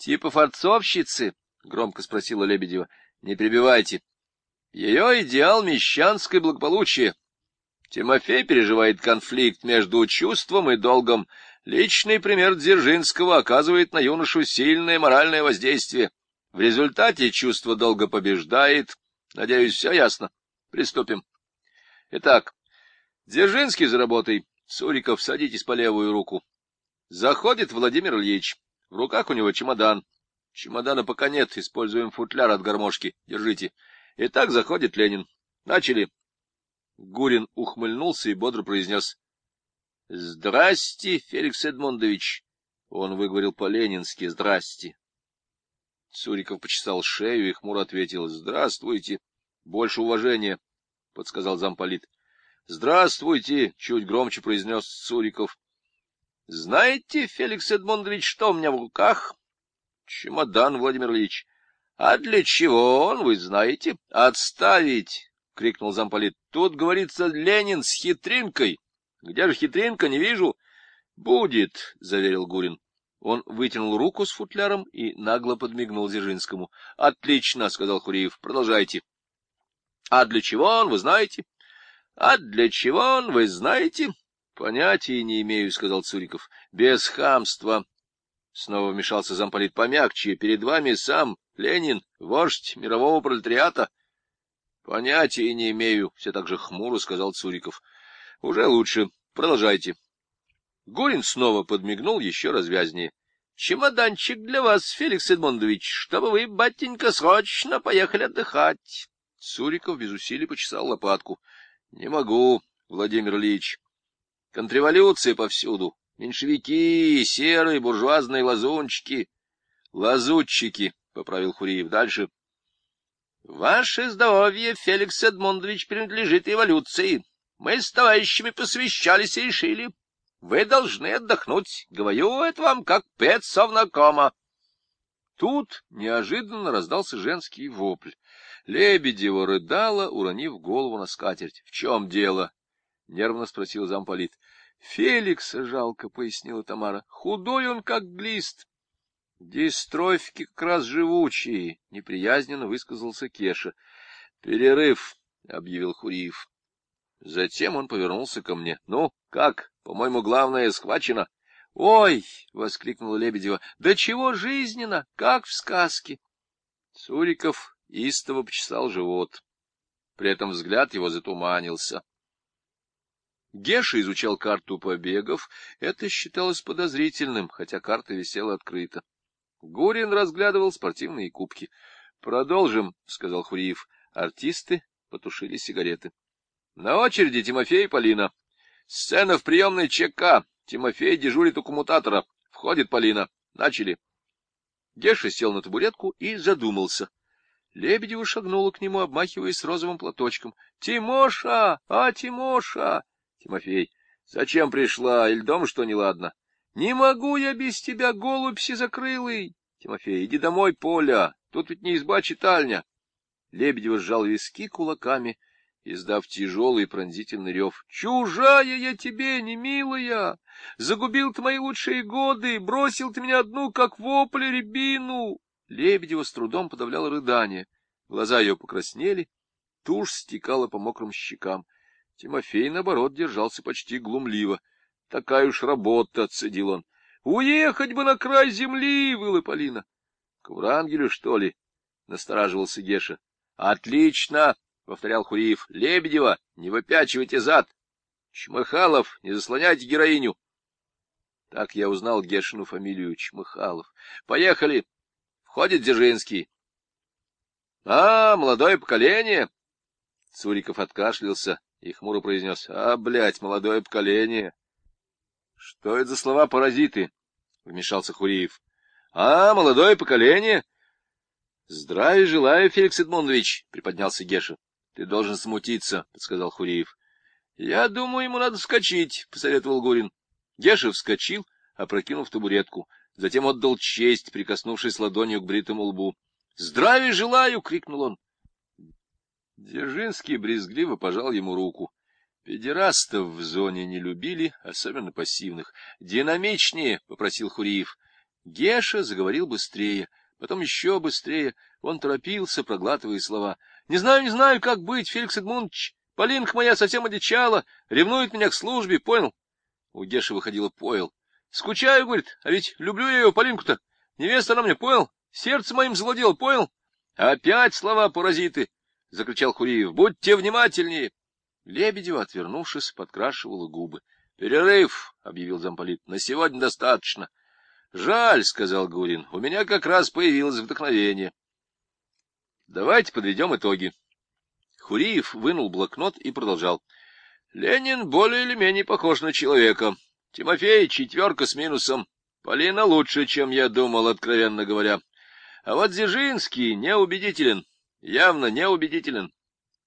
Типа форцовщицы? — громко спросила Лебедева. — Не прибивайте. Ее идеал мещанское благополучие. Тимофей переживает конфликт между чувством и долгом. Личный пример Дзержинского оказывает на юношу сильное моральное воздействие. В результате чувство долго побеждает. Надеюсь, все ясно. Приступим. Итак, Дзержинский за работой. Суриков, садитесь по левую руку. Заходит Владимир Ильич. В руках у него чемодан. Чемодана пока нет, используем футляр от гармошки. Держите. Итак, заходит Ленин. Начали. Гурин ухмыльнулся и бодро произнес. — Здрасте, Феликс Эдмондович. Он выговорил по-ленински «Здрасте». Цуриков почесал шею и хмуро ответил «Здравствуйте». «Больше уважения», — подсказал замполит. «Здравствуйте», — чуть громче произнес Цуриков. «Знаете, Феликс Эдмондович, что у меня в руках?» «Чемодан, Владимир Ильич». «А для чего он, вы знаете?» «Отставить!» — крикнул замполит. «Тут, говорится, Ленин с хитринкой. Где же хитринка, не вижу». «Будет», — заверил Гурин. Он вытянул руку с футляром и нагло подмигнул Дзержинскому. — Отлично, — сказал Хуриев. — Продолжайте. — А для чего он, вы знаете? — А для чего он, вы знаете? — Понятия не имею, — сказал Цуриков. — Без хамства. Снова вмешался замполит помягче. Перед вами сам Ленин, вождь мирового пролетариата. — Понятия не имею, — все так же хмуро сказал Цуриков. — Уже лучше. Продолжайте. Горин снова подмигнул еще развязнее. — Чемоданчик для вас, Феликс Эдмондович, чтобы вы, батенька, срочно поехали отдыхать. Цуриков без усилий почесал лопатку. — Не могу, Владимир Ильич. Контрреволюция повсюду. Меньшевики, серые, буржуазные лазунчики. — Лазутчики, — поправил Хуриев. Дальше. — Ваше здоровье, Феликс Эдмондович, принадлежит эволюции. Мы с товарищами посвящались и решили, вы должны отдохнуть. Говорю это вам как педсовнакома. Тут неожиданно раздался женский вопль. Лебедева рыдала, уронив голову на скатерть. — В чем дело? — нервно спросил замполит. — Феликса жалко, — пояснила Тамара. — Худой он, как глист. — Дистрофики как раз живучие, — неприязненно высказался Кеша. — Перерыв, — объявил Хуриев. Затем он повернулся ко мне. — Ну, как? По-моему, главное схвачено. — Ой! — воскликнула Лебедева. — Да чего жизненно, как в сказке! Цуриков истово почесал живот. При этом взгляд его затуманился. Геша изучал карту побегов. Это считалось подозрительным, хотя карта висела открыто. Гурин разглядывал спортивные кубки. — Продолжим, — сказал Хуриев. Артисты потушили сигареты. На очереди Тимофей и Полина. Сцена в приемной ЧК. Тимофей дежурит у коммутатора. Входит Полина. Начали. Геша сел на табуретку и задумался. Лебедева шагнула к нему, обмахиваясь розовым платочком. — Тимоша! А, Тимоша! Тимофей. — Зачем пришла? Или дом что неладно? — Не могу я без тебя, голубь сизокрылый! Тимофей. — Иди домой, Поля. Тут ведь не изба-читальня. Лебедева сжал виски кулаками издав тяжелый пронзительный рев. — Чужая я тебе, не милая! Загубил ты мои лучшие годы, бросил ты меня одну, как вопль рябину! Лебедева с трудом подавляла рыдание. Глаза ее покраснели, тушь стекала по мокрым щекам. Тимофей, наоборот, держался почти глумливо. — Такая уж работа, — отцедил он. — Уехать бы на край земли, — выла Полина. — К Врангелю, что ли? — настораживался Геша. — Отлично! повторял Хуриев. — Лебедева, не выпячивайте зад! Чмыхалов, не заслоняйте героиню! Так я узнал Гешину фамилию Чмыхалов. Поехали! Входит Дзержинский. — А, молодое поколение! Цуриков откашлялся и хмуро произнес. — А, блядь, молодое поколение! — Что это за слова-паразиты? — вмешался Хуриев. — А, молодое поколение! — Здравия желаю, Феликс Эдмондович! — приподнялся Геша. — Ты должен смутиться, — подсказал Хуриев. — Я думаю, ему надо вскочить, — посоветовал Гурин. Геша вскочил, опрокинув табуретку. Затем отдал честь, прикоснувшись ладонью к бритому лбу. — Здравия желаю! — крикнул он. Дзержинский брезгливо пожал ему руку. Педерастов в зоне не любили, особенно пассивных. — Динамичнее, — попросил Хуриев. Геша заговорил быстрее, потом еще быстрее. Он торопился, проглатывая слова. — Не знаю, не знаю, как быть, Феликс Эдмундович. Полинка моя совсем одичала, ревнует меня к службе, понял? У Геши выходило поел. — Скучаю, говорит, а ведь люблю я ее, Полинку-то. Невеста она мне, понял? Сердце моим завладел, понял? — Опять слова паразиты! — закричал Хуриев. — Будьте внимательнее! Лебедева, отвернувшись, подкрашивала губы. — Перерыв, — объявил замполит, — на сегодня достаточно. — Жаль, — сказал Гурин, — у меня как раз появилось вдохновение. — Давайте подведем итоги. Хуриев вынул блокнот и продолжал. — Ленин более или менее похож на человека. Тимофей — четверка с минусом. Полина лучше, чем я думал, откровенно говоря. А вот Дзержинский неубедителен, явно неубедителен.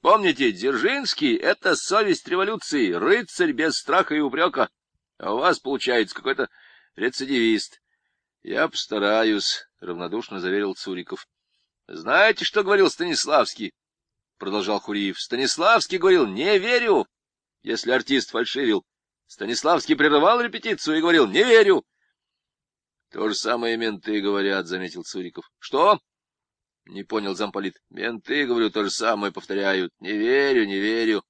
Помните, Дзержинский — это совесть революции, рыцарь без страха и упрека. А у вас, получается, какой-то рецидивист. — Я постараюсь, — равнодушно заверил Цуриков. — Знаете, что говорил Станиславский? — продолжал Хуриев. — Станиславский говорил, не верю, если артист фальшивил. Станиславский прерывал репетицию и говорил, не верю. — То же самое менты говорят, — заметил Цуриков. — Что? — не понял замполит. — Менты, говорю, то же самое повторяют. Не верю, не верю.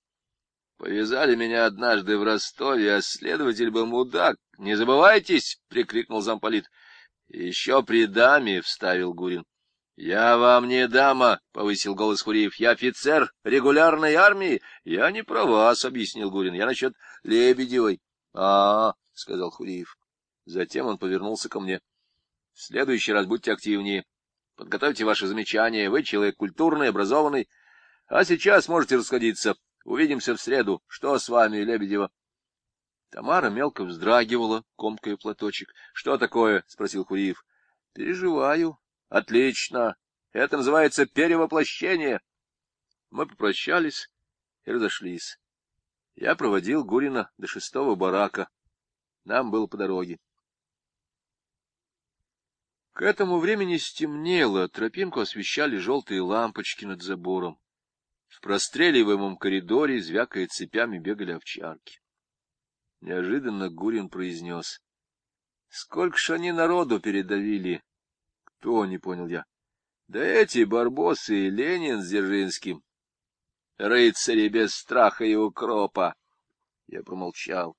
Повязали меня однажды в Ростове, а следователь был мудак. — Не забывайтесь! — прикрикнул замполит. — Еще при даме, — вставил Гурин. — Я вам не дама, — повысил голос Хуриев. — Я офицер регулярной армии. — Я не про вас, — объяснил Гурин. — Я насчет Лебедевой. — А, — сказал Хуриев. Затем он повернулся ко мне. — В следующий раз будьте активнее. Подготовьте ваши замечания. Вы человек культурный, образованный. А сейчас можете расходиться. Увидимся в среду. Что с вами, Лебедева? Тамара мелко вздрагивала, комкая платочек. — Что такое? — спросил Хуриев. — Переживаю. — Отлично. Это называется перевоплощение. Мы попрощались и разошлись. Я проводил Гурина до шестого барака. Нам было по дороге. К этому времени стемнело, тропинку освещали желтые лампочки над забором. В простреливаемом коридоре, звякая цепями, бегали овчарки. Неожиданно Гурин произнес. — Сколько ж они народу передавили? — Кто, не понял я. — Да эти барбосы и Ленин с Дзержинским. Рыцари без страха и укропа. Я промолчал.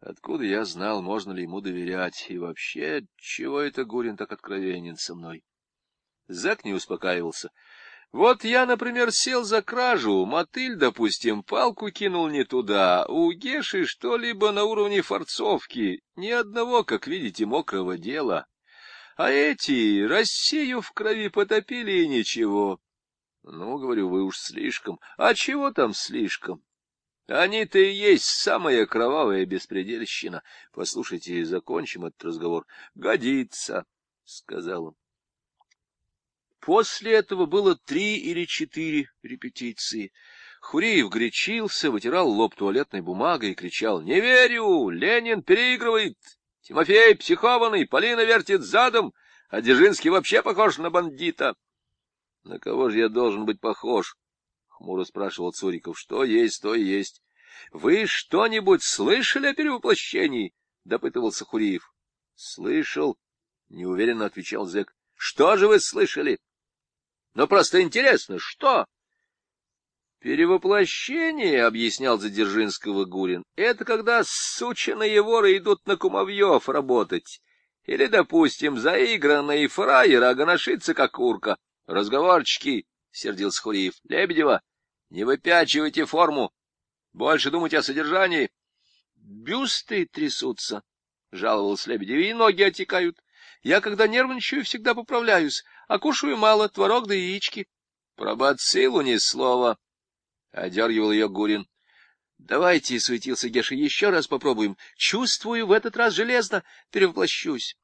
Откуда я знал, можно ли ему доверять? И вообще, чего это Гурин так откровенен со мной? Зак не успокаивался. Вот я, например, сел за кражу, мотыль, допустим, палку кинул не туда, у Геши что-либо на уровне форцовки, ни одного, как видите, мокрого дела. А эти Россию в крови потопили и ничего. Ну, говорю, вы уж слишком. А чего там слишком? Они-то и есть самая кровавая беспредельщина. Послушайте, закончим этот разговор. Годится, — сказал он. После этого было три или четыре репетиции. Хуриев гречился, вытирал лоб туалетной бумагой и кричал «Не верю! Ленин переигрывает! Тимофей психованный, Полина вертит задом, а Дзержинский вообще похож на бандита!» «На кого же я должен быть похож?» — хмуро спрашивал Цуриков. — Что есть, то есть. — Вы что-нибудь слышали о перевоплощении? — допытывался Хуриев. — Слышал, — неуверенно отвечал зэк. — Что же вы слышали? — Ну, просто интересно, что? — Перевоплощение, — объяснял Задержинского Гурин, — это когда сученые воры идут на кумовьев работать. Или, допустим, заигранный фраер, а гоношится как курка. Разговорчики, — сердился Хуриев. — Лебедева, не выпячивайте форму. Больше думайте о содержании. — Бюсты трясутся, — жаловался Лебедев, — и ноги отекают. Я, когда нервничаю, всегда поправляюсь, а кушаю мало, творог да яички. — Про бациллу ни слова, — одергивал ее Гурин. — Давайте, — суетился Геша, — еще раз попробуем. Чувствую, в этот раз железно перевоплощусь.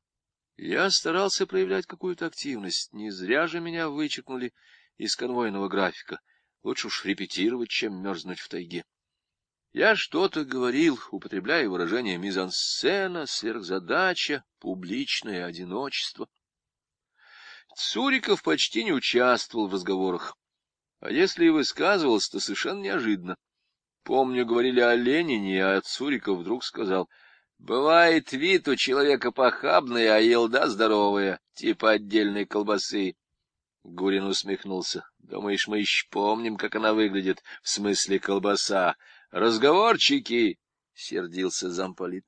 Я старался проявлять какую-то активность. Не зря же меня вычеркнули из конвойного графика. Лучше уж репетировать, чем мерзнуть в тайге. Я что-то говорил, употребляя выражение мизансцена, сверхзадача, публичное одиночество. Цуриков почти не участвовал в разговорах, а если и высказывался, то совершенно неожиданно. Помню, говорили о Ленине, а Цуриков вдруг сказал, Бывает вид у человека похабный, а елда здоровая, типа отдельной колбасы. Гурин усмехнулся. Думаешь, мы еще помним, как она выглядит, в смысле колбаса? Разговорчики! — сердился замполит.